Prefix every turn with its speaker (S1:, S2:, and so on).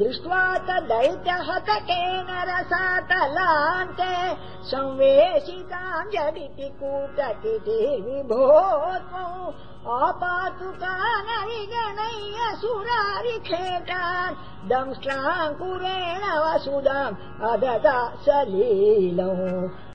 S1: दृष्ट्वा तदैत्यहतकेन रसातलान्ते संवेशिताम् जडिति कूटिति विभोस्मौ अपातुका सुरारिखेटान् दंष्ट्राङ्कुरेण वसुदाम् अददा सलीलम्